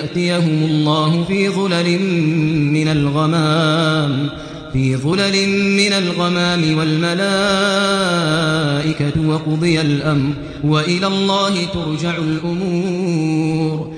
يأتيهم الله في ظلل من الغمام في ظلل من الغمام والملائكة وقضي الأمر وإلى الله ترجع الأمور.